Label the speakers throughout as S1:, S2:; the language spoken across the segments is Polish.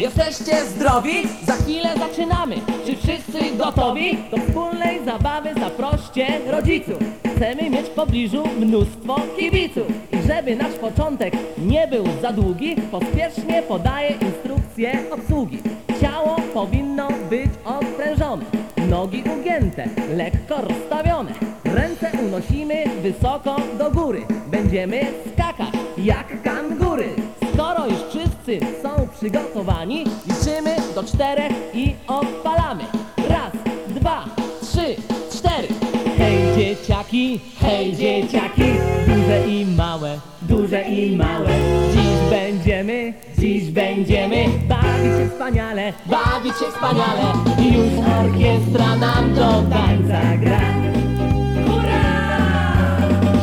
S1: Jesteście zdrowi?
S2: Za chwilę zaczynamy. Czy wszyscy gotowi? Do wspólnej zabawy zaproście rodziców. Chcemy mieć w pobliżu mnóstwo kibiców. I żeby nasz początek nie był za długi, pospiesznie podaję instrukcję obsługi. Ciało powinno być odprężone, nogi ugięte, lekko rozstawione. Ręce unosimy wysoko do góry. Będziemy skakać jak kangury. Skoro już wszyscy czterech i odpalamy. Raz, dwa, trzy, cztery. Hej dzieciaki, hej dzieciaki, duże i małe, duże i małe. Dziś będziemy, dziś będziemy bawić się wspaniale, bawić się wspaniale. Już orkiestra nam do tańca gra.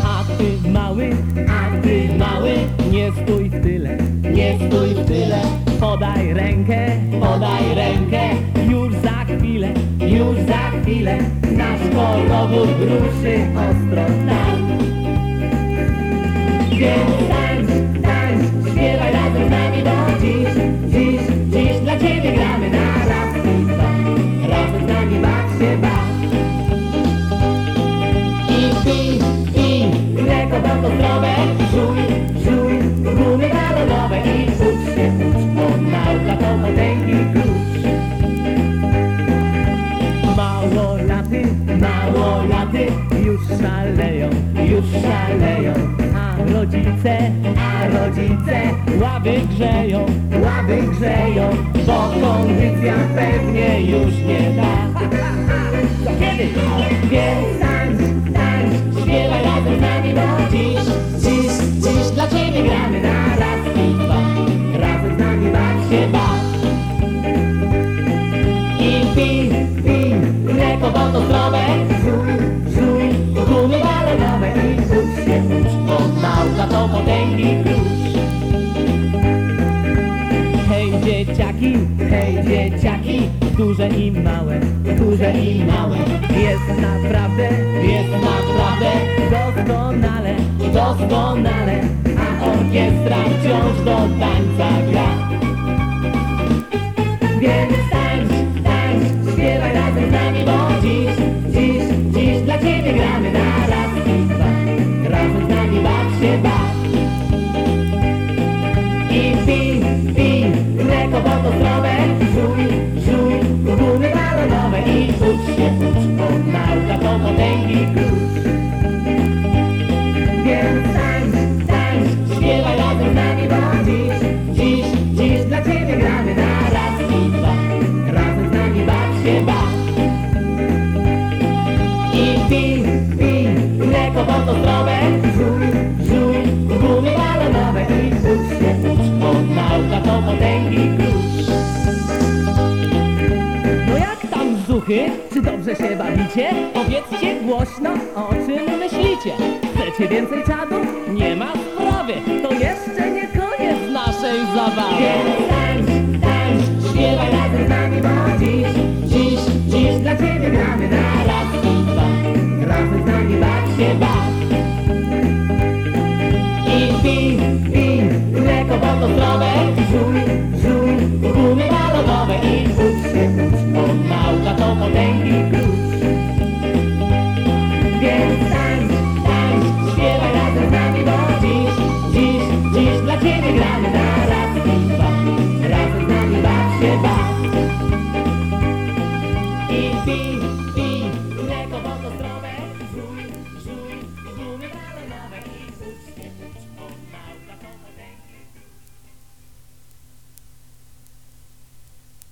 S2: A ty mały, a ty mały, nie stój rękę, podaj rękę, już za chwilę, już za chwilę. Nasz kolowód ruszy ostro tam. Więc tańcz, tańcz, śpiewaj razem z nami, bo dziś, dziś, dziś dla ciebie gramy na raz i dwa. Razem z nami baw się, baw. I pij, pij, mleko bardzo zdrowe żuj, małolaty Już szaleją, już szaleją. A rodzice, a rodzice Ławy grzeją, ławy grzeją. Bo kondycja pewnie już nie da dzieciaki, hej dzieciaki, duże i małe, duże i małe. Jest naprawdę, jest naprawdę doskonale, doskonale, a orkiestra wciąż do tańca gra. Więc Czy dobrze się bawicie? Powiedzcie głośno, o czym myślicie Chcecie więcej czadu? Nie ma sprawy To jeszcze nie koniec naszej zabawy